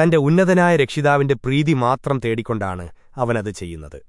തന്റെ ഉന്നതനായ രക്ഷിതാവിന്റെ പ്രീതി മാത്രം തേടിക്കൊണ്ടാണ് അവനത് ചെയ്യുന്നത്